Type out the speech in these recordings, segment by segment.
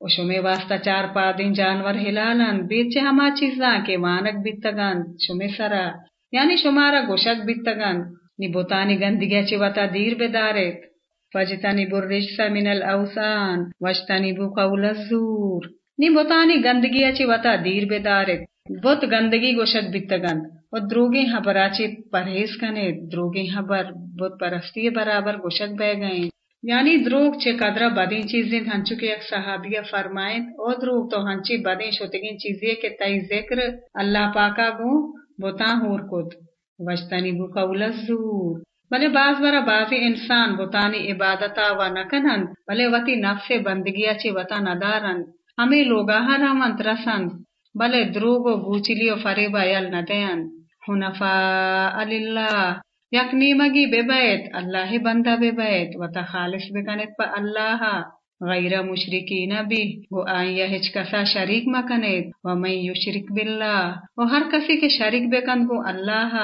و شمی واسطہ چار پادین جانور ہلالن بیچے ہما چیزاں کے وانک بیتگن شمی سرا یعنی شمارا گوشک بیتگن نی بوتانی گندگی چی وطا دیر بدارت فجتنی بررجس من الاوسان وجتنی بو قول الزور نی بوتانی گندگی چی وطا دیر بدارت بہت گندگی گوشک بیتگن و دروگی حبراچی پرہیز کنے دروگی حبر بہت پرستی برابر گوشک بے گئیں یعنی دروگ چے قدرہ بدین چیزیں ہنچو کے ایک صحابیہ فرمائیں، او دروگ تو ہنچی بدین شتگین چیزیں کے تئی ذکر اللہ پاکا گو بوتا ہور کت۔ وجتنی بو قول الزور۔ بلے باز برا بازی انسان بوتانی عبادتا و نکنن بلے وتی نفس بندگیا چی وطا ندارن ہمیں لوگا ہرامان ترسند بلے دروگ و گوچلی و فریبا یل ندین حنفاء للہ۔ یک نیمگی بے بیت اللہ بندہ بے بیت و خالص بکنت پا اللہ غیر مشرکی نبی و آئیہ ہچ کسا شریک مکنت و من یشرک باللہ و ہر کسی کے شریک بکن گو اللہ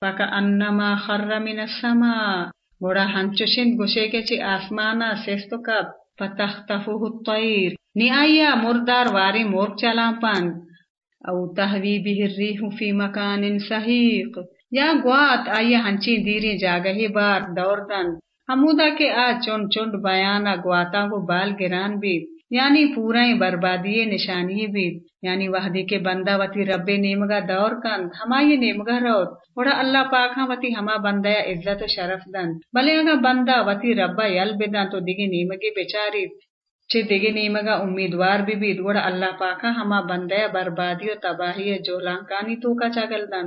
فکا انما خر من السماء گوڑا ہنچوشند گوشے کے چی آسمانا سیستو کب فتختفوه الطیر نی آئیا مردار واری مورک چلان پند او تحوی به الریح فی مکان سحیق یا گوات آئیے ہنچی دیری جاگہی بار دور دن ہمودا کے آ چون چونڈ بیانا گواتا کو بال گران بیت یعنی پورا بربادی نشانی بیت یعنی وحدی کے بندہ وتی رب نیمگا دور کند ہما یہ نیمگا روت وڑا اللہ پاک ہاں وتی ہما بندہ عزت و شرف دن۔ بلے اگا بندہ وتی ربا یل بدن تو دیگی نیمگی بیچاریت چھ دیگی نیمگا امیدوار بھی بیت وڑا اللہ پاکا ہما بندہ بربادی و تباہی جو لانکانی تو کا چگل دن۔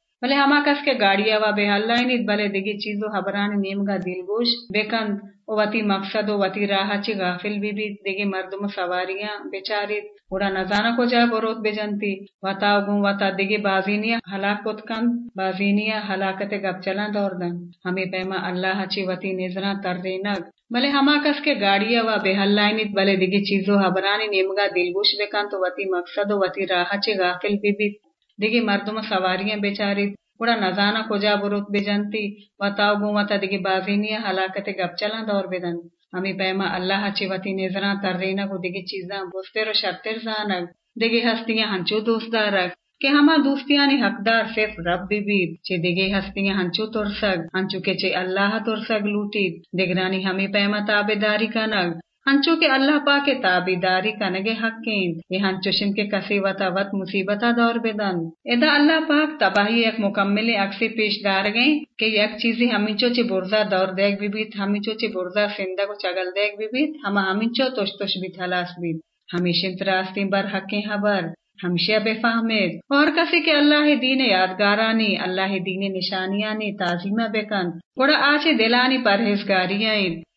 دل ہما کس بلے ہما کس کے گاڑی و بہل لائنی بلے دیگی چیزو حبران نیمگا دل گوش بکند و وتی مقصد و وتی راہ، چی غافل بھی بیت دیگی مردم سواریاں بیچاریت اڑا نزانا کو جائے بروت بجنتی وتا گون وتا دگی بازینیا ہلاکت کن بازینیا ہلاکت گپ چلا دور دن۔ ہمیں پیما اللہ چی وتی نظرا تر نگ۔ بلے ہما کس کے گاڑیا و بے حلائنیت بلے دگی چیزو حبرانی نیمگا دلگوش بکن تو وتی مقصد و وتی راہ، چی غافل بی بیت دگی مردم سواریاں بیچاریت اڑا نزانا کجا بروت بجنتی وتاو گون وتا دگی بازینیا ہلاکت گپ چلا دور بدن ہمیں پیما اللہ چی وتی نظران تر کو دیگی چیزاں بوستر و شرطر زانگ دیگی ہستیاں ہنچو دوست دارک۔ کہ ہما دوستیانی حقدار صرف رب بھی بید۔ چے دیگی ہستیاں ہنچو ترسگ۔ ہنچو کے چے اللہ ترسگ لوٹید۔ دیگرانی ہمیں پیما تابداری کنگ۔ ہنچو کے اللہ پاک تابی داری کنگے حقین یہ ہنچو شن کے کسی وطا وط مصیبتا دور بدن۔ ادا اللہ پاک تباہی ایک مکمل اکسی پیش دار گئیں کہ یک چیزی ہمینچو چی برزا دور دیکھ بھی بیت ہمینچو چی برزا سندہ کو چگل دیکھ بھی بیت ہما ہمینچو توش توش بھی تھلاس بیت۔ ہمیشن تراستی بر حقیں خبر، ہمیشہ بے فہمید اور کسی کے اللہ دین یادگارانی، اللہ دین نشانیانی تعظیمہ بکن۔ گوڑا آچے دلانی پرہیزگاریاں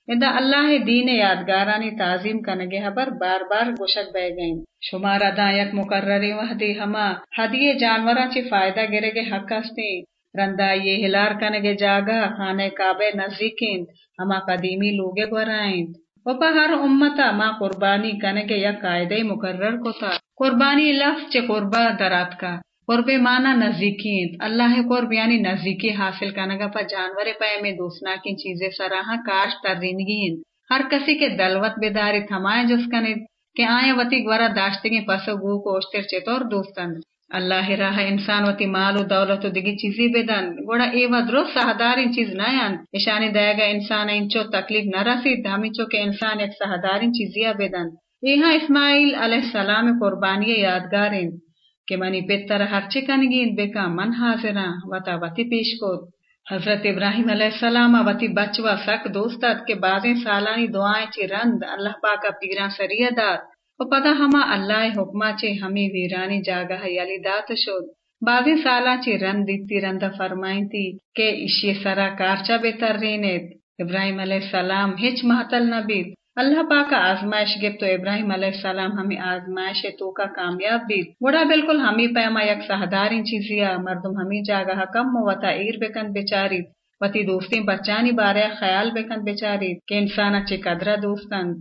ادا اللہ دین یادگارانی تعظیم کنگے حبر بار بار گوشک بہ گئیں شمار ادا یک مقرر وحدی ہما حدی جانوراں چی فائدہ گرے گے حق ہستی رندا یہ ہلار کنگے جاگا خانے کعبے نزدیکین ہما قدیمی لوگے گورائیں وپا ہر امتا ما قربانی کنگے یک قاعدے مقرر کو تھا قربانی لفظ چے قربا درات کا قرب مانا نزدیکی اللہ قرب یعنی نزدیکی حاصل کنگا پا جانور پائے میں دوسنا کی چیزیں سراہا کاش ترینگین ہر کسی کے دلوت بیداری تھمائے جس کنید کہ آئے وتی گورا داشتگی پس گو کو اشتر چطور دوستن۔ اللہ راہ انسان وتی مال و دولت و دگی چیزی بدن گوڑا ای و درست سہدارین چیز نیان اشانی دے گا انسان انچو تکلیف نہ رسید ہمیچو کہ انسان ایک سہدارین چیزیا بدن یہاں اسماعیل علیہ السلام قربانی یادگارین۔ کہ منی پتر ہر چکنگین بکا من حاضرا وطا وطی پیش کو حضرت ابراہیم علیہ السلام وطی بچوا سک دوستت کے بازیں سالانی دعائیں چی رند اللہ پاکا پیران سریع داد۔ و پدا ہما اللہ حکمہ چے ہمیں ویرانی جاگہ یلی دات شد۔ بازیں سالا چی رند دیتی رند فرمائیں تھی کہ اشی سرا کارچا بہتر رینت ابراہیم علیہ السلام ہچ محتل نبید اللہ پاک کا آزمائش گپ تو ابراہیم علیہ السلام ہمیں آزمائش تو کا کامیاب بھی۔ بڑا بالکل ہمیں پیما یک سہدار ان چیزیا مردم ہمیں جاگہ کم وطا ایر بکن بیچاری۔ وتی دوستی بچانی بارے خیال بکن بیچاری۔ کہ انسان اچھے قدرہ دوستن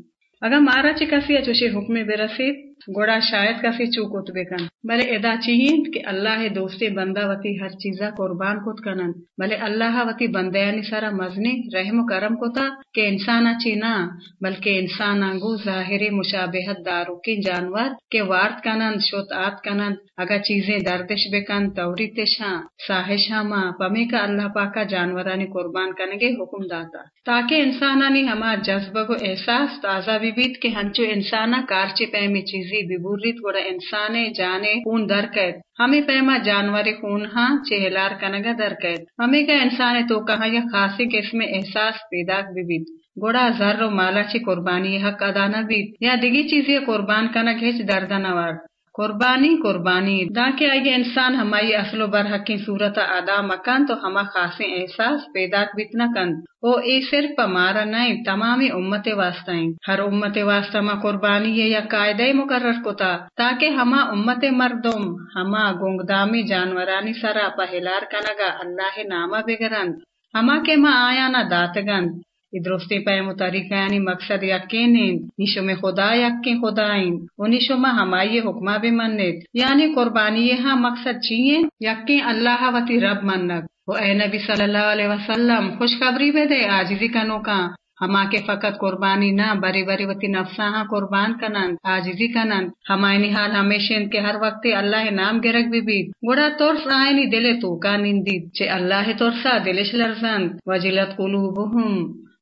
اگر مارا چی کسی اچھے حکم برسید گوڑا شاید کسی چوکت بکن بلے ادا چیئن کہ اللہ دوستی بندہ وتی ہر چیزا قربان کت کنن۔ بلے اللہ وتی بندیانی سارا مزنی، رحم و کرم کتا کہ انسان اچھی نہ بلکہ انسان انگو ظاہری مشابہت دارو کی جانور کہ وارت کنند شوت آت کنند اگا چیزیں دردش بکن توری تشاں، ساہش ہما، پمی کا اللہ پاکا جانورانی قربان کنگے حکم داتا۔ تاکہ انسانانی ہما جذبہ کو احساس، تازہ بھی بیت کہ ہنچو انسانا کارچے پیمی چیزی ببوریت گوڑا انسانے جانے خون در قید ہمیں پیما جانور خون ہاں چہلار کنگا در قید ہمیں کا انسان تو کہاں یا خاصی قسم احساس پیدا بھی بیت۔ گوڑا زر و مالا چی قربانی حق ادا نہ بیت۔ یا دگی چیزیں قربان کنگ ہچ دردہ نوار قربانی قربانی۔ دا کہ آئیے انسان ہمائی اصل و برحقی صورت ادا مکان تو ہما خاص احساس پیدا بتنا کن۔ او اے صرف پمارا نہیں، تمامی امت واسطائیں۔ ہر امت واسطہ ما قربانی یا قاعدہ مقرر کتا۔ تاکہ ہما امت مردم ہما گنگدامی جانورانی سرا پہلار کنگا، اللہ نامہ بگرند۔ ہما کے ما آیا نہ داتگند۔ درستی پیم و یعنی مقصد یقین نیشو میں خدا، یقین خدا و نیشو ما ہمائی حکمہ بھی منت یعنی قربانی ہاں مقصد چیئے؟ یقین اللہ وتی رب منک وہ اے نبی صلی اللہ علیہ وسلم، خوشخبری بے دے آجزی کنو کا. ہما کے فقط قربانی نہ، بری بری وتی نفسا ہاں قربان کنن آجزی کنن. ہمائنی حال ہمیشہ ان کے ہر وقت اللہ نام گرک بھی بید گوڑا تورس آئینی دلے تو کا نندید چھے اللہ تورسا دلش لرزند. وجلت قلوبهم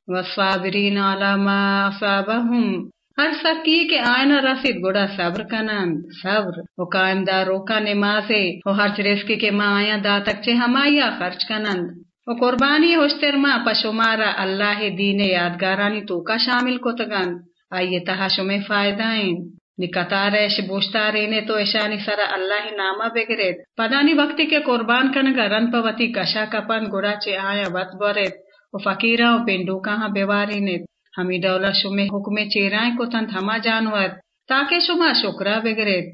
والصابرین علی ما اصابهم ہر سکی کے آئینہ رسید گوڑا صبر کنند صبر و قائم دار روکا نمازے و ہر رزقی کے ماں آیا دا تک چے ہمایا خرچ کنند۔ و قربانی ہوشتر ما پشمارا اللہ دین یادگارانی تو کا شامل کو تگند آئیے تہا شمیں فائدائیں نکتارش بوشتارینے تو ایشانی سرا اللہ نامہ بگرید۔ پدانی وقتی کے قربان کنگا رن پوتی کشا کپن گوڑا چے آیا وط بورید۔ و فقیرہ و پینڈوکا ہاں بیواری نیت ہمی دولا شمی حکم چیرائیں کو تند ہما جانور تاکہ شما شکرہ بگرید۔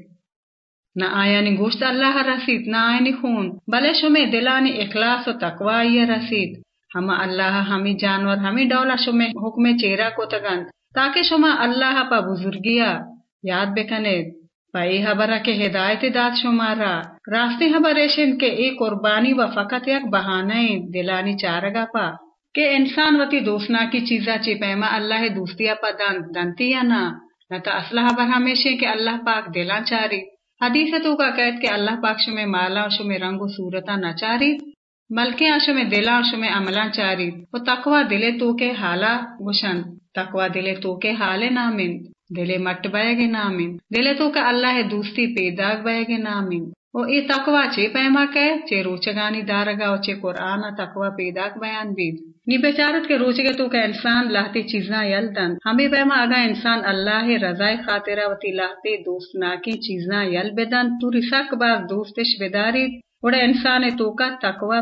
نہ آیا نی گوشت اللہ رسید، نہ آیا نی خون، بلے شمی دلانی اخلاص و تقوی رسید۔ ہما اللہ ہمی جانور، ہمی دولا شمی حکم چیرہ کو تگند، تاکہ شما اللہ پا بزرگیا یاد بکنید۔ پائی حبرہ کے ہدایت داد شمارا راستے حبریشن کے ای قربانی و فقط یک بہانے دلانی چارگا پا۔ کہ انسان وتی دوسنا کی چیزا چی پیما اللہ دوستیا پا دن دنتی یا نا؟ نہ تو اسلحہ بر ہمیشہ کہ اللہ پاک دلان چاری۔ حدیث تو کا قید کہ اللہ پاک شمی مالا شمی رنگ و صورتا نہ چاری، بلکہ شمی دلا شمی عملان چاری۔ و تقوی دلے تو کے حالا گشن تقوی دلے تو کے حال نامن۔ دلے مٹ بائے گے نامن۔ دلے تو کا اللہ دوستی پیداگ بائے گے نامن۔ او ای تقوی چے پیما کے چے روچگانی دارگا و چے قرآن تقوا پیداک بیان بید نی بیچارت کے روچگے تو کہ انسان لاہتی چیزاں یلدن ہمیں پیما آگا انسان اللہ رضای خاطرہ وتی لاہتی دوست ناکی چیزاں یل بدن تو رسک باز دوستش بدارید وڑا انسان تو کا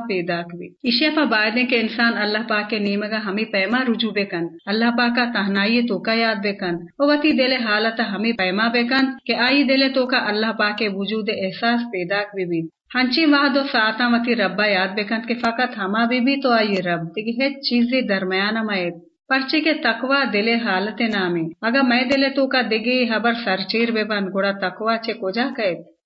پیدا کبھی اشیا پا بائدیں کہ انسان اللہ پاک کے نیمگا ہمیں پیما رجوع بکن اللہ پاک کا تہنائی تو کا یاد بکن او وتی دل حالت ہمیں پیما بے بکن کہ آئی دل تو کا اللہ پاک کے وجود احساس پیدا کبھی بھی ہنچی وحد و ساتا وتی ربا یاد بکن کہ فقط ہما بھی بھی تو آئی رب۔ دیکھ ہے چیزیں درمیان مائد پرچے کے تقوا دل حالت نامی۔ اگر میں دل تو کا دگی حبر سرچیر بے بند گڑا تقوا چے کو جا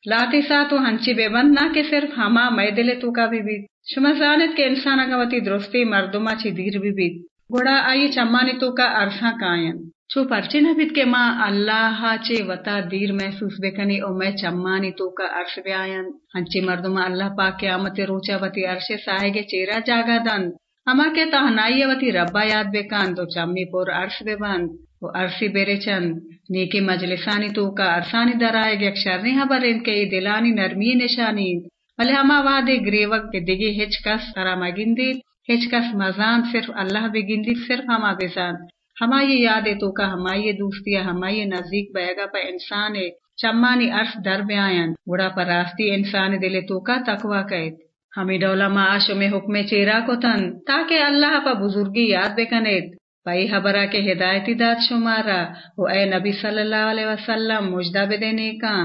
قید لاتی سا تو ہنچی بے بند نہ کہ صرف ہما میں دلے تو کا بھی بیت شما زانت کے انسان اگوتی درستی مردما چی دیر بھی بیت گوڑا آئی چمانی تو کا عرصہ کائن چو پرچے نہ بیت کے ماں اللہ چے وطا دیر محسوس بکنی او میں چمانی تو کا عرص بے آئین ہنچی مردما اللہ پاک قیامت روچا وتی عرش ساہے گے چیرا جاگا دن ہما کے تہنائی وتی ربا یاد بکن تو چمی پور عرص بے بند و عرصی بیرے چند نیکی مجلسانی تو کا عرصانی درائے گی اکشرنی ہاں حبر دلانی نرمی نشانی ولی ہما وعدے گریوک کے دگی ہچ کس ترا مگندید ہچ کس مزان صرف اللہ بگندید صرف ہما بزان ہما یہ یادے تو کا ہما یہ دوستیا ہما یہ نزدیک بیگا پا انسان چمانی عرص در بیاین گڑا پر راستی انسان دل تو کا تقوی قید ہمیں ڈولا معاشو میں حکم چیرا کو تن، تاکہ اللہ پا بزرگی یاد بکنید پائی حبرہ کے ہدایتی داد شمارا۔ وہ اے نبی صلی اللہ علیہ وسلم مجدہ بدے کا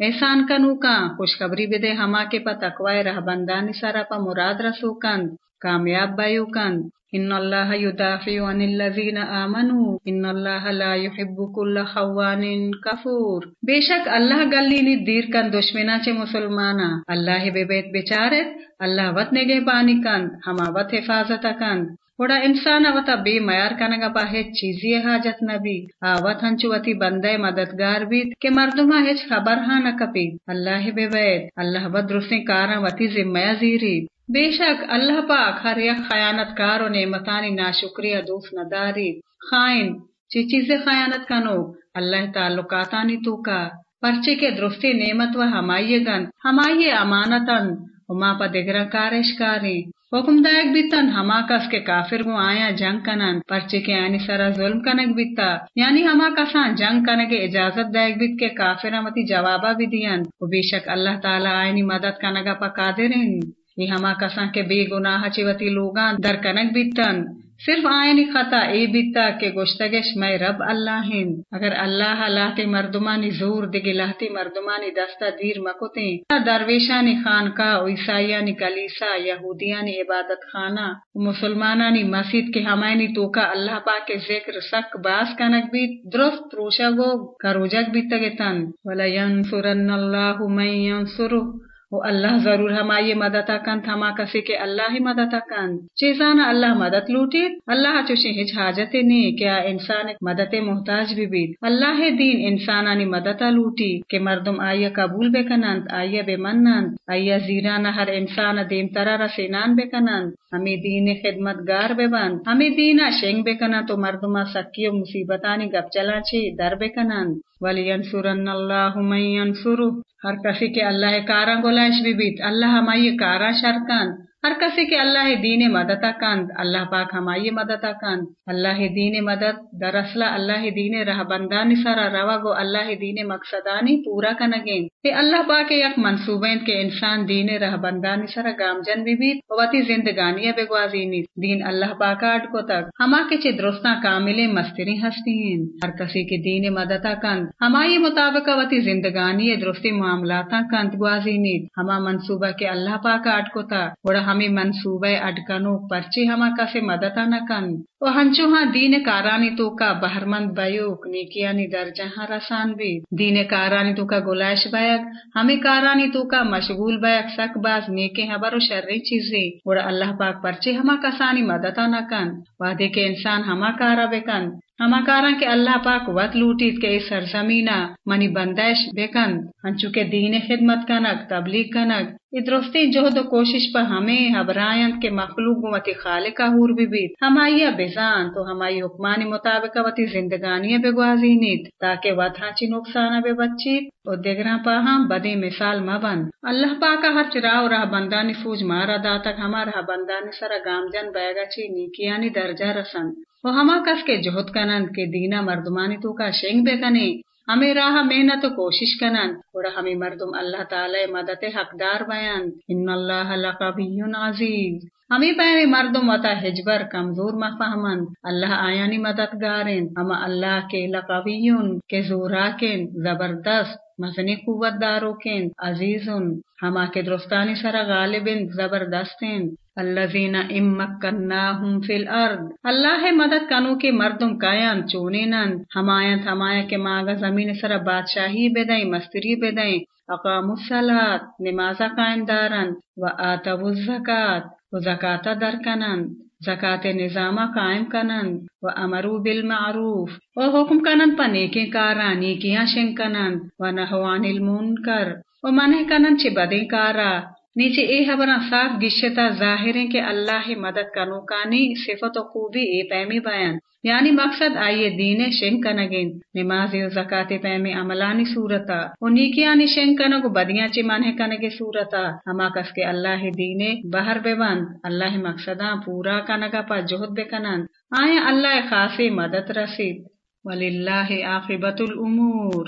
احسان کنو کا خوشخبری بدے ہما کے پا تقوی رہ بندانی سارا پا مراد رسو کند کامیاب بایو کند ان اللہ یدافع عن الذین آمنوا۔ ان اللہ لا يحب كل خوان کفور۔ بے شک اللہ گلی نی دیر کن دشمنا چے مسلمانا اللہ بے بیت بچارت، اللہ وط نگے پانی کند ہما وط حفاظت کند وڑا انسان وتا بے میار کنگا پا ہیچ چیزی حاجت نبی آوت ہنچو وتی بندے مددگار بیت کہ مردمہ ہیچ خبر ہاں نکپی اللہ بے بید اللہ بدرسیں کارا وتی ذمہ زیری بے شک اللہ پاک ہر یک خیانت کار و نعمتانی ناشکریہ دوست نداری خائن چی چیزیں خیانت کنو اللہ تعلقاتانی تو کا پرچے کے درستی نعمت و ہمائی گن ہمائی امانتن وما پا دگرہ کارش کاری حکم دائک بیتن ہما کس کے کافر گو آیا جنگ کنن پرچے کے آنی سرا ظلم کنگ بیتا یعنی ہما کسان جنگ کنگ اجازت دائک بیت کے کافر امتی جوابا بھی دین و بے شک اللہ تعالی آئینی مدد کنگا پا قادرین یہ ہما کسان کے بے گناہ چیوتی لوگان در کنک بیتن صرف آئینی خطا ای بیتا کہ گوشتگش میں رب اللہ ہند اگر اللہ لاہتی مردمانی زور دگی لاہتی مردمانی دستا دیر مکتیں درویشانی خانقاہ و عیسائیانی کلیسا یہودیانی عبادت خانہ مسلمانانی مسجد کے ہمائنی توکا اللہ پاک کے ذکر سک باس کنک بیت درست روشا گو کروجک بیتگتن وَلَا يَنصُرَنَّ اللَّهُ مَنْ يَنصُرُهُ۔ وہ اللہ ضرور ہمائی مدد کن ہما کسی کے اللہ ہی مدد کن چیزانا اللہ مدد لوٹی اللہ چوشی ہج حاجت نہیں کیا انسان مدد محتاج بھی بیت۔ اللہ دین انسانانی مدد لوٹی، کہ مردم آئیے قبول بے کنند، آئیے بے منند، آئیے ہر انسان دین ترا رسینان بے کنند۔ ہمیں دین خدمت گار بے بند۔ ہمیں دینا شنگ بے کنند، تو مردما سکی و مصیبتانی گپ چلا چی در بے کنند۔ ولی اللَّهُ اللہ يَنْصُرُهُ ہر کسی کے اللہ کارا گولائش بھی بیت. اللہ ہمائی کارا شرکان ہر کسی کے اللہ دین مدد کند اللہ پاک ہمائی مدد کند اللہ دین مدد دراصلہ اللہ دین رہ بندانی روا گو اللہ دین مقصدانی پورا کنگین تے اللہ پاک یک منصوبین کے انسان دین رہ بندانی سرا گامجن بھی بیت وتی زندگانی بگوازینی دین اللہ پاک آٹ کو تک۔ ہما کے چھ درستان کامل مستری ہستی ہیں ہر کسی کے دین مدد کند ہمائی مطابق وتی زندگانی درستی معاملات کند گوازینی ہما منصوبہ کے اللہ پاک آٹ کو تا وڑا ہمیں منصوبہ اڈکنو پرچی ہما کسے مدتا نکن و ہنچو ہاں دین کارانی تو کا بہرمند بیوک نیکیانی در جہاں رسان بھی۔ دین کارانی تو کا گلائش بیک ہمیں کارانی تو کا مشغول بیک سک باز نیکے حبر و شرری چیزیں وڑا اللہ پاک پرچی ہما کسانی مدتا نکن وعدے کے انسان ہما کارا بکن ہما کے اللہ پاک وط لوٹیت کے سرزمینہ منی بندش بکن ہنچو کے دین خدمت کنک تبلیغ کنک ادرستی جہد و کوشش پر ہمیں حبرائن کے مخلوق وتی خالق حور بھی بیت ہمائی بزان تو ہمائی حکمانی مطابق وتی زندگانی بے گوازی نیت تاکہ وطا چی نقصان بے بچیت اور دیگراں پا ہم بدی مثال مبن اللہ پاکا ہر چراو رہ بندانی فوج مارا دا تک بندانی سرا گام جن بیگا چی نیکیانی درجہ رسن وہ ہما کس کے جہد کنند کے دینا مردمانی تو کا شنگ بے کنے، ہمیں راہ محنت کوشش کنن اور ہمیں مردم اللہ تعالی مدد حقدار بیان۔ ان اللہ لقوی عزیز۔ ہمیں پہنے مردم وطا حجبر کمزور مفہمن اللہ آیانی مددگارن ہم اللہ کے لقویون، کے زوراکن زبردست۔ مزنی قوت دارو کن عزیزن ہما کے درستانی سر غالبن زبردستن الذین امکناہم فی الارض. اللہ مدد کنو کے مردم کایان چونینن. ہمایت ہمایا کے ماغا زمین سر بادشاہی بدائیں مستری بدائیں اقام الصلاة نمازا قائم دارن. و آتو الزکاة، و زکاة درکنن. زکات نظامہ قائم کنن و امرو بالمعروف و حکم کنن پا نیکی کارا، نیکیاں شن کنن و نحوان المنکر، و منح کنن چھ بدیں کارا۔ نیچے اے حبرہ صاف گشتا ظاہر ہے کہ اللہ مدد کنوکانی صفت و خوبی اے پیمی بیان۔ یعنی مقصد آئیے دین شن کنگین۔ نماز و زکاة پیمی عملانی صورتا۔ و نیکیانی شن کنگو، بدیاں چی منہ کنگی صورتا۔ ہما کس کے اللہ دین بہر ببند اللہ مقصداں پورا کنگا پا جہد بکنند آیا اللہ خاصی مدد رسید۔ وللہ عاقبت الامور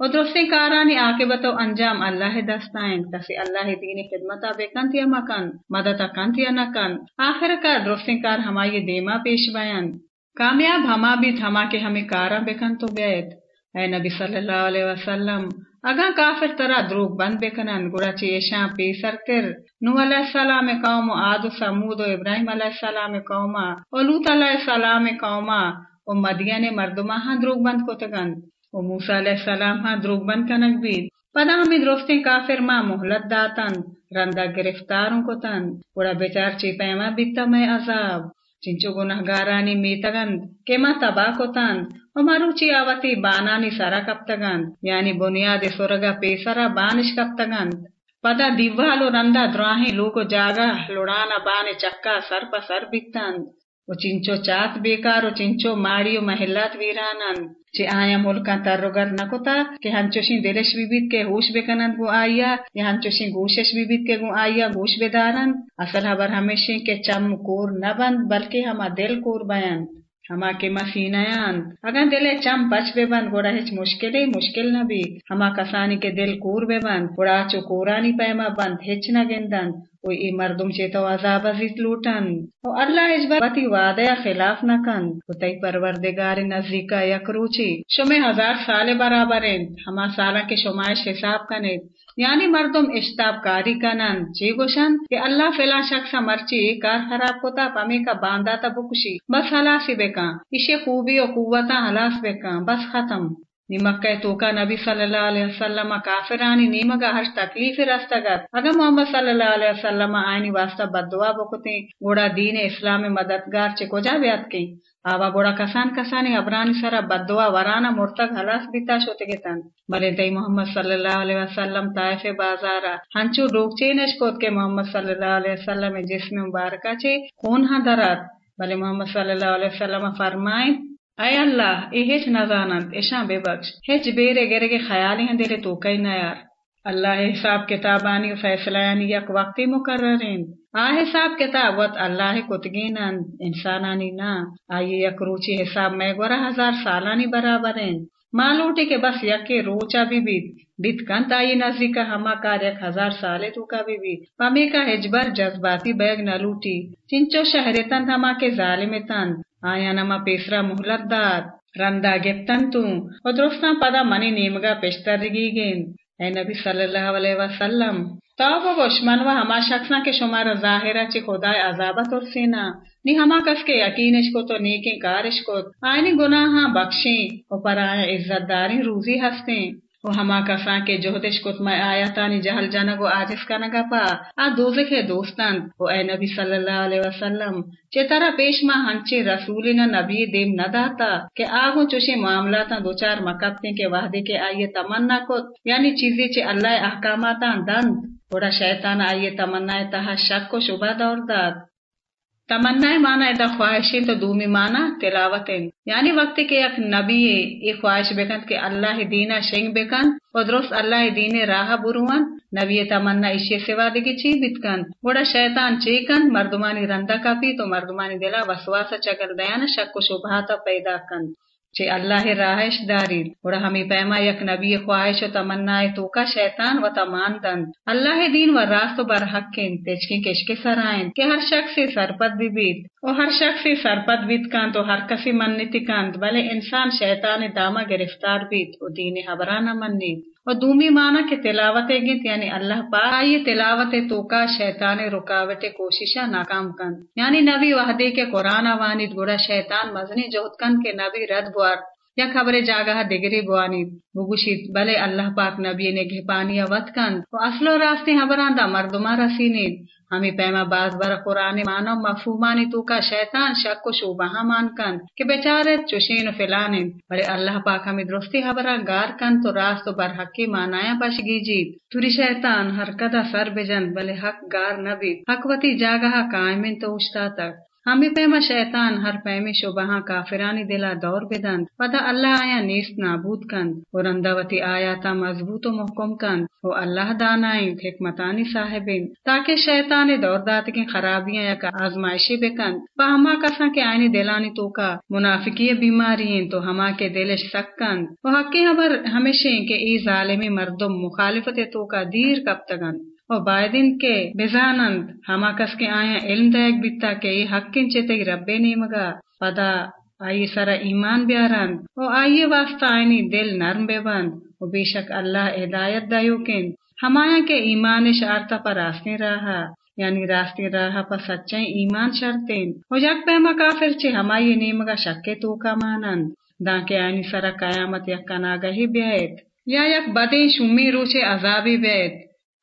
و درستی کارانی عاقبت و انجام اللہ دستائیں کسی اللہ دین خدمتا بے کنت یا مکن مدتا نکن آخر کار درستی کار ہمائی دیما پیش بیان۔ کامیاب ہما بھی تھما کے ہمیں کارا بے تو بیت۔ اے نبی صلی اللہ علیہ وسلم اگا کافر ترا دروغ بند بکنن گڑا چی ایشان پیسر تر۔ نو علیہ السلام قوم و آد و سمود و ابراہیم علیہ السلام قوما، و لوت علیہ السلام قوما، و مدین مردما ہاں دروغ بند کو تگن و موسیٰ علیہ السلام ہاں دروغ بند کنگ بید پدا ہمیں درستی کافر ماں محلت داتن، رندہ گرفتاروں کو تن۔ گڑا بیچار چی پیما بیتا میں عذاب۔ چنچو گناہ گارانی میتگند کہ ما تباہ کو تن۔ و مروچی آواتی بانانی سارا کپتگند یعنی بنیاد سرگا پیسرا بانش کپتگند پدا دیوالو رندا دراہی لوگو جاگا لڑانا بانے چکا سر پا سر بیتند و چنچو چات بیکار و چنچو ماڑی و محلات ویرانند چی آیا ملکا ترگر نکتا کہ ہنچوشین دلش بی بیت کے ہوش بکنند گو آیا یا ہنچوشین گوشش بی بیت کے گو آیا گوش بدارند اصل حبر ہمیشین کے چم کور نبند بلکہ ہما دل کور بیند ہما کے مسینیان اگر دلے چم پچ بے بند گوڑا ہچ مشکل ہی مشکل نہ بھی ہما کسانی کے دل کور بے بند گوڑا چو کورانی پیما بند ہچ نہ گندن او ای مردم چے تو عذاب عزیز لوٹن۔ او اللہ اج باتی وعدہ خلاف نہ کن۔ او تی پروردگار نزدیکا یک روچی۔ شمع ہزار سال برابر ہیں ہما سالہ کے شمائش حساب کنے یعنی مردم اشتاب کاری کنن۔ چی گوشن؟ کہ اللہ فلا شخص مرچی کار خراب کوتا پمی کا باندھا تا بکشی۔ بس حلاسی بکا اسے خوبی و قوتا حلاس بکا بس ختم۔ نیمکہ توکا نبی صلی اللہ علیہ وسلم کافرانی نیمگا ہر تکلیف رستگت اگر محمد صلی اللہ علیہ وسلم آئینی واسطہ بدعا بکتے گوڑا دین اسلام مددگار چے کجا بیعت کی آوا گوڑا کسان کسانی ابرانی سرا بدعا ورانا مرتق حلاس بیتا شوتے گتن بلے دی محمد صلی اللہ علیہ وسلم طائف بازارا ہنچو روک چینش کوت کے محمد صلی اللہ علیہ وسلم جسم مبارکہ چے خون ہاں درات بلے محمد صلی اللہ علیہ وسلم فرمائیں اے اللہ ای ہچ نزانند ایشاں بے بخش ہچ بیرے گرے کے خیالی ہیں دلے تو کئی نیار اللہ حساب کتابانی و فیصلانی یک وقتی مقررین آ حساب کتاب وط اللہ کتگینند انسانانی نا آئی یک روچی حساب میں گورا ہزار سالانی برابرین معلوٹی کے بس یک روچا بھی بیت بیت کنت آئی نزدیک ہما کار یک ہزار سالے تو کا بھی بیت پمی کا ہجبر جذباتی بیگ نلوٹی چنچو شہر تند ہما کے ظالم تند آیا نما پیسرا محلت داد رندا گپتن تو و درستان پدا منی نیمگا پیشتر رگی اے نبی صلی اللہ علیہ وسلم تاو گوش منو ہما شخصنا کے شمار ظاہرہ چی خدای عذابت اور سینا نی ہما کس کے یقینش کو تو نیکی کارش کو آئینی گناہاں بخشیں و پر آئے عزت داری روزی ہستیں و ہما کساں کے جہدش کت میں آیاتانی جہل جنگو آجس کنگا پا۔ آ دوزے کے دوستان۔ و اے نبی صلی اللہ علیہ وسلم، چے ترا پیش ما ہنچے رسولنا نبی دیم نداتا کہ آگو چوشی معاملاتا دوچار مکبتے کے وحدے کے آئیے تمنا کت۔ یعنی چیزی چے اللہ احکاماتا دند۔ تھوڑا شیطان آئیے تمنا تہا شک کو شبہ دور داد۔ تمنا مانا ادا خواہشی تو دومی مانا تلاوت یعنی وقت کے ایک نبی یہ خواہش بکند کہ اللہ دینا شنگ بکند و درست اللہ دین راہ بروان نبی تمنا اشی سوا دگی چی بتکن بڑا شیطان چی کن مردمانی رندہ کپی تو مردمانی دلا وسواسا چکر دیانا شک و شبہاتا پیدا کن چه الله راهش دارید اور همی پیما یک نبی خواہش و تمنا تو کا شیطان و تمان دن اللہ دین و راست و برحق کے تجکی کشک سرائن۔ کہ ہر شخص سرپت بھی بیت۔ و ہر شخص سرپت بیت کان تو ہر کسی منتی کاند بلے انسان شیطان داما گرفتار بیت۔ و دین حبرانہ منیت اور دومی مانا کے تلاوت گیت یعنی اللہ پا آئیے تلاوت تو کا شیطان رکاوٹ کوششہ ناکام کن۔ یعنی نبی وحدے کے قرآن وانید گڑا شیطان مزنی جہد کن کے نبی رد بوار، یا خبر جاگہ دگری بوانید۔ بگوشید، بلے اللہ پاک نبی نے گھپانی وط کن۔ و اصل و راستے حبران دا مردمہ رسینید۔ ہمیں پیما باز بر قرآن مانو مفہومانی تو کا شیطان شک و شوبہ ہاں مان کن کہ بیچارے چوشین و فلانن بلے اللہ پاک ہمیں درستی حبرہ گار کن تو راست و بر حقی مانایا پش گیجید توری شیطان ہر کدا سر بجن، بلے حق گار نبی، حق وتی جاگہ قائمن تو اشتا تک۔ ہمیں پیما شیطان، ہر پیمی شبہاں کافرانی دلا دور بدند۔ پدا اللہ آیا نیست نابود کند۔ اور اندوتی آیاتا مضبوط و محکم کند۔ و اللہ دانائیں حکمتانی صاحبین۔ تاکہ شیطان دور دات کی خرابیاں یا آزمائشی بکند۔ و ہما کسا کے آئینی دلانی تو کا منافقی بیماری تو ہما کے دلش سکند و حقی حبر ہمیشہ کہ ای ظالمی مردم مخالفت تو کا دیر کب تگند۔ و بائدن کے بزانند ہما کس کے آیا علم دائک بیتا کہ یہ حق کن چیتے رب نیمگا پدا آئی سرا ایمان بیارند او آئیے واسطہ آئینی دل نرم بے بند و بے شک اللہ ہدایت دایو کن ہمایا کے یعنی ایمان شارتا پر راستے رہا یعنی راستے راہ پر سچائیں ایمان شرطیں و یک پیما کافر چھے ہمائی نیمگا شکے تو کا مانند دانکہ آئینی سرا قیامت یک کناگہی بیت یا یک بدیں شمی روچے عذابی بیت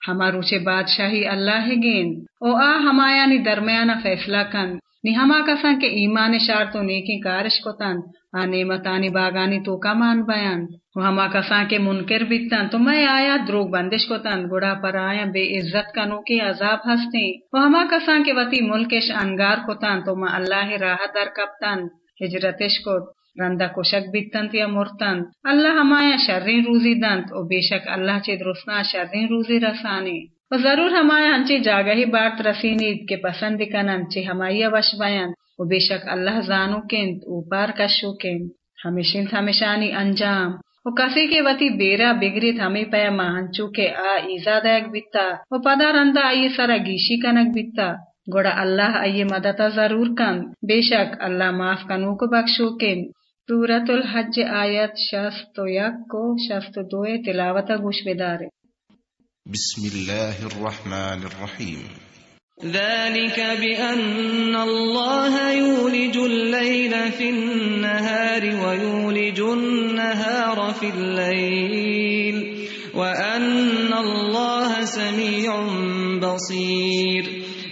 ہما روچے بادشاہی اللہ گین او آ ہمایانی درمیانہ فیصلہ کن۔ نی ہما کسان کے ایمان شار تو نیکی کارش کتن آ، نعمتانی باغانی تو کمان بیان۔ و ہما کسان کے منکر بیتن تو میں آیا دروگ بندش کتن گڑا پر آیا بے عزت کنو کی عذاب ہستیں و ہما کسان کے وتی ملکش انگار کتن تو ما اللہ راہ در کپتن۔ ہجرتش کت۔ رندا کشک بیتن یا مرتن اللہ ہمایا شرین روزی دنت. او بے شک اللہ چے درستنا شرین روزی رسانی. و ضرور ہمایا ہنچی جاگہی بارت رسینید کے پسند کنن چے ہمایا وش بیان و بے شک اللہ زانو کند. او پار کشو کند. ہمیشن ہمیشانی انجام. و کسی کے وتی بیرا بگریت ہمیں پیما ہنچو کے آ ایزا دیگ بیتا. و پدا رندا آئی سرا گیشی کنک بیتا. گوڑا اللہ آئیے مدتا ضرور کن بے شک اللہ معاف کنو کو بخشو کن سورة الحج آیت شست و یک کو شست و دو تلاوت گوش بدارے بسم الله الرحمن الرحيم ذلك بأن الله يولج الليل في النهار ويولج النهار في الليل. وأن الله سميع بصير.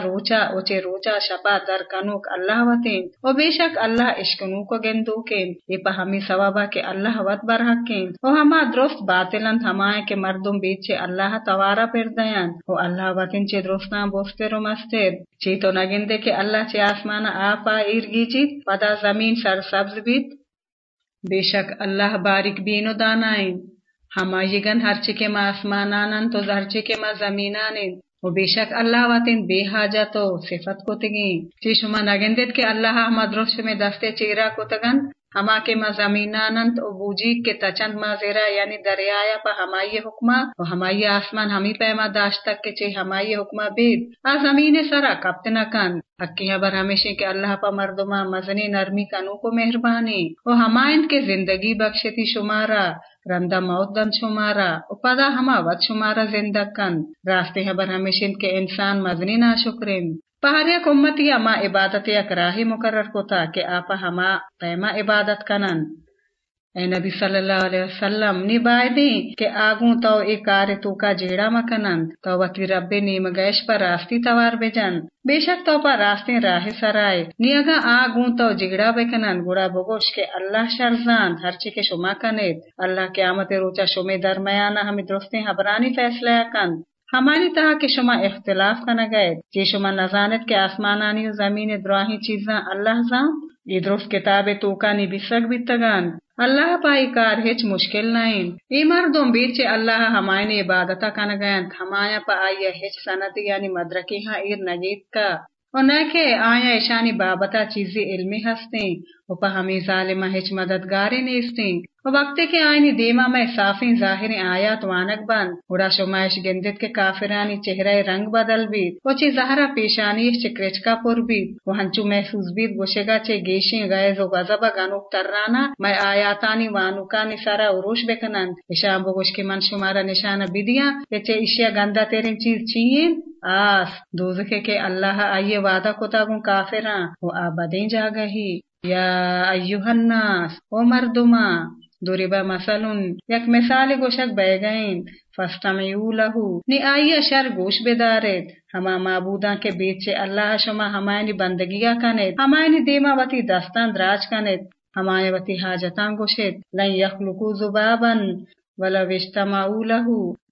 روچا اوچے روچا شپا در کنوک اللہ وطین و بے شک اللہ اشکنو کو گندو کین ای پہ ہمیں ثوابا کے اللہ وط برحق کین و ہما درست باطلند ہمائے کے مردم بیچ چے اللہ توارا پر دیان و اللہ وطین چے درستان بوستر و مستر چی تو نگندے کہ اللہ چے آسمانا آپا ارگی جیت پدا زمین سر سبز بیت بے شک اللہ باریک بینو دانائیں ہما یگن ہر چکے ما آسمانانن تو ہر چکے ما زمینانن و بے شک اللہ واتن بے حاجہ تو صفت کو تگیں چی شما نگندید کہ اللہ ہما درست میں دستے چیرا کو تگن ہما کے ما زمینانند و بوجی کے تچند ما زیرا یعنی دریایا پا ہمائی حکمہ و ہمائی آسمان ہمی پیما داشت تک کے چی ہمائی حکمہ بید آ زمین سرا کپت نہ کن حقیہ بر ہمیشہ کہ اللہ پا مردمہ مزنی نرمی کنو کو مہربانی و ہمائن کے زندگی بخشتی شمارا رندا موت دن شمارا و پدا ہما وت شمارا زندہ کن راستے بر ہمیشن کے انسان مزنی نہ شکرین پہاڑیا امتی اما عبادت یک راہی مقرر کو تھا کہ آپا ہما پیما عبادت کنن اے نبی صلی اللہ علیہ وسلم نی بائدی کہ آگوں تو ای کار تو کا جیڑا مکنن تو وطی رب نیم گیش پر راستی توار بجن۔ بے شک تو پر راستی راہ سرائے۔ نی اگا آگوں تو جیڑا بکنن گوڑا بگوش کے اللہ شرزان ہر چی کے شما کنید۔ اللہ قیامت روچا شمی درمیانا ہمیں درستی حبرانی فیصلہ کن۔ ہماری طرح کے شما اختلاف کا نہ گئے جی شما نزانت کے آسمانانی و زمین دراہی چیزاں اللہ زان، یہ درست کتاب تو بسک بھی تگان۔ اللہ پائی کار ہچ مشکل نائن ای مردم بیچے اللہ ہمائن عبادتا کا نگین ہمایا پا آئیے ہچ سنت یعنی مدرکی ہاں ایر نگیت کا۔ اور نہ آیا ایشانی بابتا چیزی علمی ہستیں و پا ہمیں ظالمہ ہچ مددگاری نیستیں۔ و وقت کے آئینی دیما میں صافیں ظاہر آیات وانک بند۔ اڑا شمائش گندت کے کافرانی چہرہ رنگ بدل بیت و چی زہرہ پیشانی چکرچ کا پر بیت و ہنچو محسوس بیت گوشگا چے گیشیں غیظ و غضب گنوک ترانا میں آیاتانی وانوکانی سارا عروش بکنند۔ اشان بگوش کی من شمارا نشانہ بدیاں۔ چے اشیا گندہ تیرین چیز چیئیں؟ آس دوزکے کے اللہ آئیے وعدہ کتا گن کافران و آبادیں جاگہی یا ایوہ الناس و مردما ضرب مثل یک مثال گوشک بے گئیں فاستمعوا له نی آئیے شر گوش بدارید۔ ہما معبوداں کے بیچے اللہ شما ہمائنی بندگیاں کنید، ہمائنی دیما وتی دستان دراج کنید ہمائے وتی حاجتاں گوشید۔ لن یخلقو زبابا ولو اجتمعوا له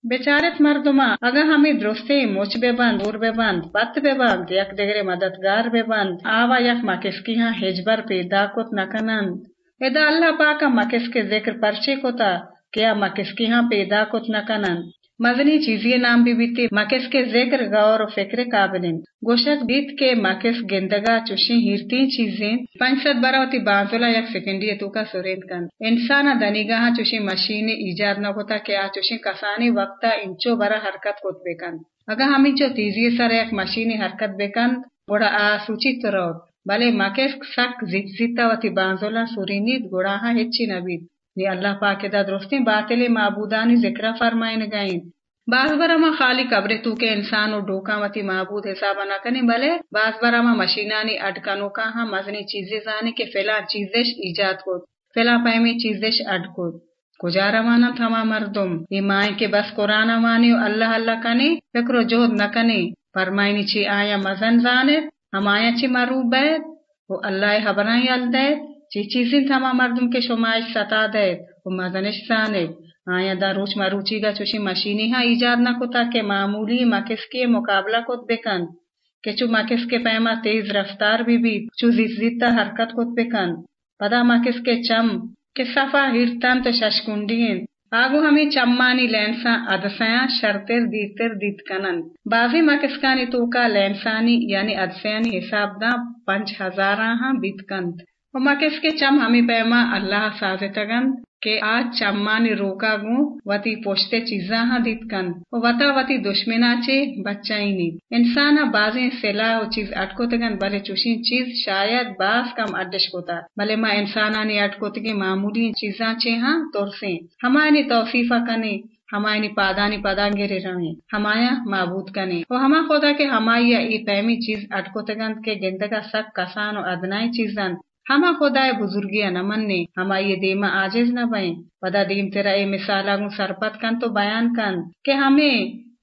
بیچارت مردما اگر ہمیں درستے موچ بے بند اور بے بند پت بے بند یک دگرے مددگار بے بند آوا یک مکسکی ہاں ہجبر پیدا کت نکنند ادا اللہ پاکا مکس کے ذکر پرچے کو تا کیا مکس کی ہاں پیدا کت نکنن مزنی چیزی نام بھی بیتی مکس کے ذکر غور و فکر قابلن گوشت بیت کے مکس گندگا چوشی ہیرتی چیزیں پنچ ست براوتی بانزولا یک سکنڈی تو کا سورید کن انسان دنیگاہ چوشی مشین ایجاد نہ ہوتا کہ آ چوشی کسانی وقتا انچو برا حرکت کت بکن اگر ہمیں چو تیزی سر ایک مشینی حرکت بکن گوڑا آ سوچی تو رو بلے مکس سک زیت زیتا وتی بانزولا سورینید گوڑا ہاں ہچی نبید نی اللہ پاک دا درستی باطل معبودانی ذکر فرمائن گئیں بعض برما خالی قبر تو کے انسان و ڈوکا وتی معبود حساب نہ کنی، بلے بعض برما مشینانی اٹکنو کا ہاں مزنی چیزیں زانی کے فلا چیزش ایجاد کو فلا پیمی چیزش اڈ کجا روانا تھما مردم؟ یہ مائیں کے بس قرآن مانی و اللہ اللہ کنی، فکر و جہد نہ کنی۔ فرمائنی چی آیا مزن زانے، ہم آیا چی مروب بیت و اللہ حبرائیں الدیت چی چیزیں تھما مردم کے شمائش ستا دیت و مزنش سانت آیا دا روچ مروچی گا چوشی مشینی ہاں ایجاد نہ کتا کہ معمولی مکس کے مقابلہ کت بکن. کہ چو مکس کے پیما تیز رفتار بھی بھی چو زیتا حرکت کت بکن. پدا مکس کے چم کہ صفا ہرتن تو ششکنڈین آگو ہمیں چمانی لینسا ادسیاں شرطر دیتر دیت کنن. بازی مکسکانی تو کا لینسانی یعنی ادسیانی حساب دا پنچ ہزاراں ہاں بیت کند. و کے چم ہمیں پیما اللہ سازتگن کہ آج چمانی روکا گو وتی پوشتے چیزاں ہاں دیت کن۔ و وطا وتی دشمنا چے بچائی نی انسانا بازیں سلا و چیز اٹکو تگن، بلے چوشین چیز شاید باز کم اڈش کوتا بلے ما انسانانی اٹکو تگی معمولی چیزاں چے ہاں ترسیں۔ ہمانی توصیفہ کنے ہمائنی پادانی پادانگیرے رہیں ہمایا معبود کنے۔ و ہما خدا کے ہمائی ای پیمی چیز اٹکو تگن کے گندگا سک کسان و ادنائی چیزاں۔ ہما خدا بزرگیا نہ مننے، ہما یہ دیما آجز نہ بائیں پدا دیم تیرا اے مثالا گو سرپت کن تو بیان کن کہ ہمیں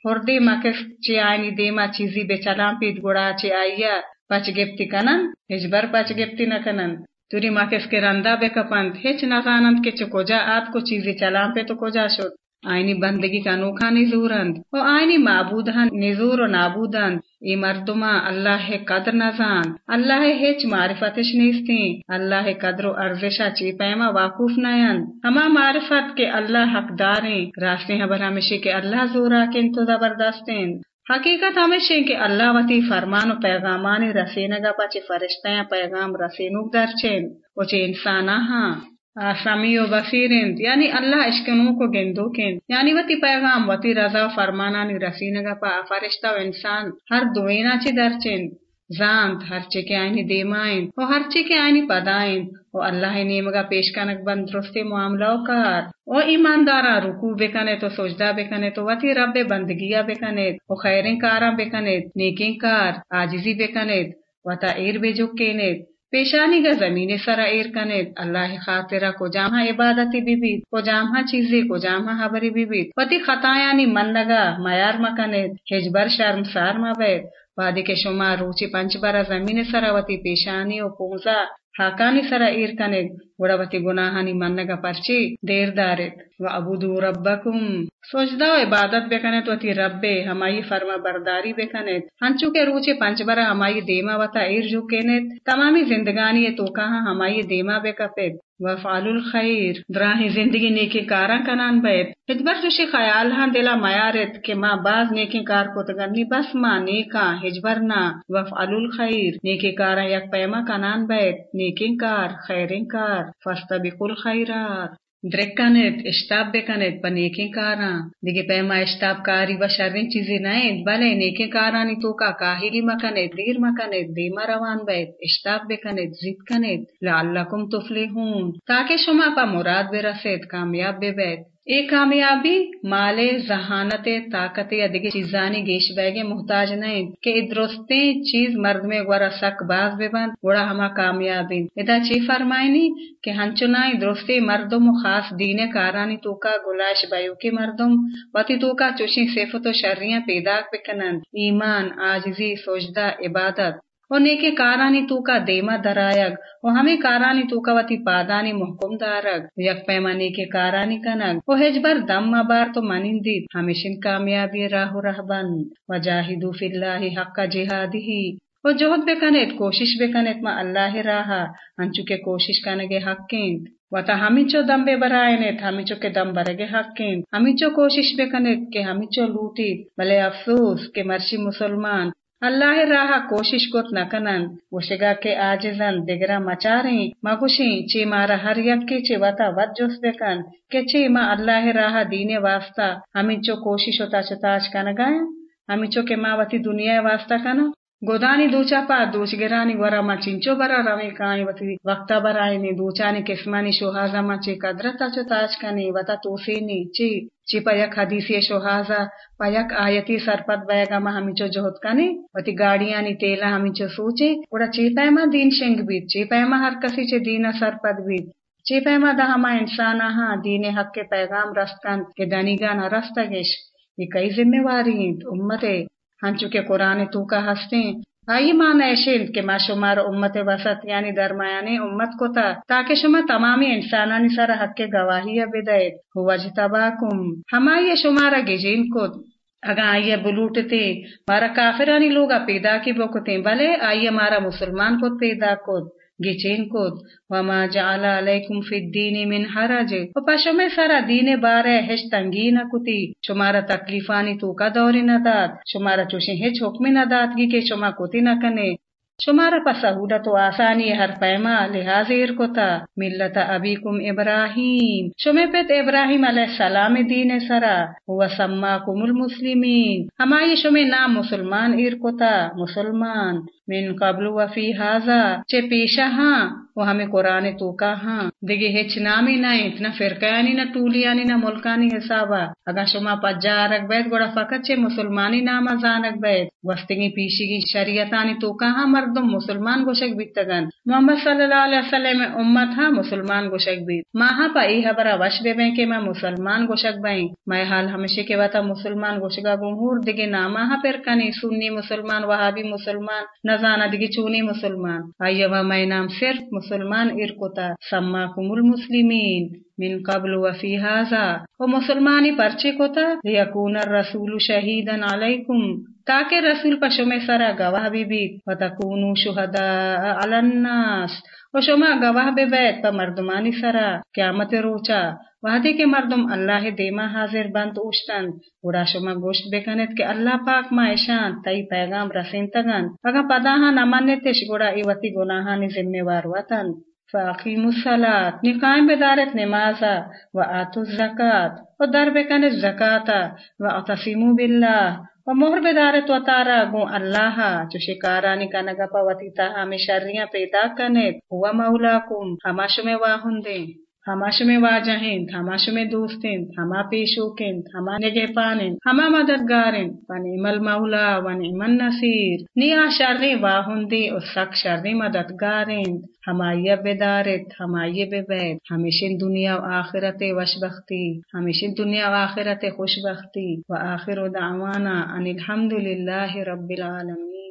ہردی مکس چی آئینی دیما چیزی بے چلام پیت گڑا چی آئیا پچ گپتی کنن ہجبر پچ گپتی نہ کنن۔ توری مکس کے رندہ بے کپند ہچ نہ زانند کہ چو کجا آپ کو چیزی چلام پہ تو کجا شد۔ آئینی بندگی کا انوکھا نزورند و آئینی معبود ہن، نزور و نابودند ای مردما اللہ قدر نزان اللہ ہیچ معرفتش نیستیں۔ اللہ قدر و ارزشا چی پیما واقوف نیند ہما معرفت کے اللہ حق داریں راستے ہیں ہمیشہ کہ اللہ زورا کن تو زبردستیں۔ حقیقت ہمیشہ کہ اللہ وتی فرمان و پیغامانی رسینگا پچے فرشتیاں پیغام رسینوک درچیں وچے انسانا ہاں۔ آسامی و بصیرند یعنی اللہ اشکنو کو گندو کن یعنی وتی پیغام، وتی رضا فرمانا فرمانانی رسینگا پا، فرشتہ و انسان، ہر دوینا چی درچند زانت، ہر چی کے آئینی دیمائن و ہر چی کے آئینی پدائن و اللہ نیمگا پیش کنک بند درستی معاملہ و کار و ایماندارا رکو بکنے تو سجدہ بکنے تو وتی رب بندگیا بکنے و خیریں کارا بکنے، نیکیں کار آجزی بکنے، وتا ایر بے پیشانی گا زمین سرا ایر کنید اللہ خاطرہ کو جامہ عبادتی بی کو جامہ چیزی، کو جامہ حبری بی بید وتی خطایانی منگا میار مکنید ہجبر شرم سار مبید وادی کے شما روچی پنچ برا زمین سراوتی پیشانی و پوزا، حاکانی سرا ایر کنید وڑا گناہانی منگا پرچی دیر دارید، و ابودو ربکم سوچدا و عبادت بکنے تو تی رب ہمائی فرما برداری بکنے۔ ہنچو کے روچے پنچ برا ہمائی دیما وتا ایر جو کینت تمامی زندگانی تو کہاں ہمائی دیما بکپت وفعل الخیر، دراہی زندگی نیکی کارا کنان بیت ہجبر جوشی خیال ہاں دلا میارت کہ ماں باز نیکی کار کو تگرنی بس ماں نیکا ہجبر نا وفعل الخیر، نیکی کارا یک پیما کنان بیت نیکی کار، خیرین کار۔ فاستبقوا الخیرات۔ درکنت اشتاب بکنت پا نیکی کارا دیگه پیما اشتاب کاری و شرین چیزی نائید بلے نیکی کارانی تو کا کاہلی مکنت دیر مکنت دیما روان بیت اشتاب بکنت زید کنت لعلکم تفلحون تاکہ شما پا مراد برسید کامیاب بے بیت اے کامیابی، مال ذہانت، طاقت یا دیگه چیزانی گیش بیگے محتاج نہیں کہ درستے چیز مرد میں گورا سک باز بے بند گوڑا ہما کامیابی۔ ادا چی فرمائنی؟ کہ ہنچنائی درستے مردم و خاص دین کارانی تو کا گلاش بیو کے مردم، وتی تو کا چوشی صفت و شریاں پیدا بکنند۔ ایمان آجزی سوجدہ عبادت۔ و نیکی کارانی تو کا دیما درائگ و ہمیں کارانی تو کا وتی پادانی محکم دارگ یک پیمانی کے کارانی کنگ و ہجبر دم مبار تو منندید ہمیشن کامیابی راہ راہ بند و جاہدو فی اللہ حق جہادی و جہد بکنیت کوشش بکنیت ما اللہ راہا انچو کے کوشش کنگے حقین وتا ہمیچو دم بے برائنیت ہمیچو کے دم برگے حقین ہمیچو کوشش بے بکنیت کہ ہمیچو لوٹیت بلے افسوس کہ مرشی مسلمان اللہ راہ کوشش کت نکنن وشگا کے آجزن دگرا مچاریں مگوشیں چی مارا ہر یکی چی وطا وط جس بکن کہ چی ما اللہ راہ دین واسطہ ہمیچو کوشش ہوتا چتاچ کنگائیں ہمیچو کے ما وتی دنیا واسطہ کنا گودانی دوچا پا دوچ گرانی ورا ما چنچو برا روی کائی وطی وقتا برائنی دوچانی کسمانی شوہازا ما چی قدرتا چو تاج کنی وطا توسینی چی چی پا یک حدیثی شوہازا پا یک آیتی سرپت بیگا ما ہمیچو جہد کنی وطی گاڑیانی تیلا ہمیچو سوچی وڑا چی پیما دین شنگ بیت چی پیما ہر کسی چی دینا سرپت بیت چی پیما دا ہما انسانا ہاں دین حق کے پیغام رستن کہ دنیگانا رستگش یہ کئی ذمہ واری ہیں امتے ہم چونکہ قرآن تو کا ہستے آئی مان ایشل کہ ما شمار امت وسط یعنی درمیانی امت کو تا، تاکہ شما تمامی انسانانی سر حق کے گواہی بدائے ہوا جتباکم ہمائی شمارا گجین کو اگا آئیے بلوٹتے مارا کافرانی لوگا پیدا کی بکتے بھلے آئیے مارا مسلمان کو پیدا کو گچین کود وما جعل علیکم فی الدین من حرج۔ و پشم سرا دین بارے ہش تنگی نہ کتی۔ شمارا تکلیفانی تو کا دوری نہ داد۔ شمارا چوشے ہچ حکمی نہ داد گی کہ شما کتی نہ کنے۔ شمارا پا سہولت و آسانی ہر پیما لحاظر کتا ملت ابیکم ابراہیم شمی پیت ابراہیم علیہ السلام دین سرا و سماکم المسلمین ہمائی شمی نام مسلمان ایر کتا مسلمان من قبل و فی حاضا چے پیشا ہاں وہ ہمیں قرآن تو کا ہاں دیگے ہچ نامی نائت نہ فرقیانی نہ ٹولیانی نہ ملکانی حسابا اگا شما پجا رک بیت گوڑا فقط چے مسلمانی ناما زانک بیت وستگی پیشگی شریعتانی تو کا ہاں مردم مسلمان گوشک بیتگن محمد صلی اللہ علیہ وسلم امت ہاں مسلمان گوشک بیت۔ ماہا پا ای حبرہ وش بے بین کہ میں مسلمان گوشک بین۔ میں حال ہمیشہ کے وطا مسلمان گوشگا گمہور دیگے ناما ہاں پر کنی سنی مسلمان، وہابی مسلمان نزانا دیگے چونی مسلمان۔ آئیے میں نام صرف مسلمان ارکتا سماکم المسلمین من قبل وفی هذا و مسلمانی پرچے کوتا۔ لیکون الرسول شہیدا علیکم۔ تاکہ رسول پشم سرا گواہ بھی بیت و شہداء علی الناس و شما گواہ بے بیت پا مردمانی سرا قیامت روچا وحدی کے مردم اللہ دیما حاضر بند اوشتن وڑا شما گوشت بکنت کہ اللہ پاک ما ایشان تئی پیغام رسین تگن اگا پداہا نمانتش گوڑا ایوتی گناہانی ذمہ وار وطن فاقیم الصلاة نقائم بدارت نمازا و آتو الزکاة و در بکنت زکاة و اعتصمو باللہ و مہر بدارت و تارا گو اللہ جو شکارانی کا نگا پاوتی تا ہمیں شرریاں پیدا کنت ہما شمیں واہن ہما شمیں ہما شمیں دوستیں ہما پیشوکیں ہما نگہ پانیں ہما مددگاریں ونعم المولا ونعم النصیر نیا شرری واہن دی اور سک شرری مددگاریں ہمائی بدارت ہمائی ببیت ہمیشن دنیا و آخرت وشبختی، ہمیشن دنیا و آخرت خوشبختی، و آخر دعوانا ان الحمد للہ رب العالمین.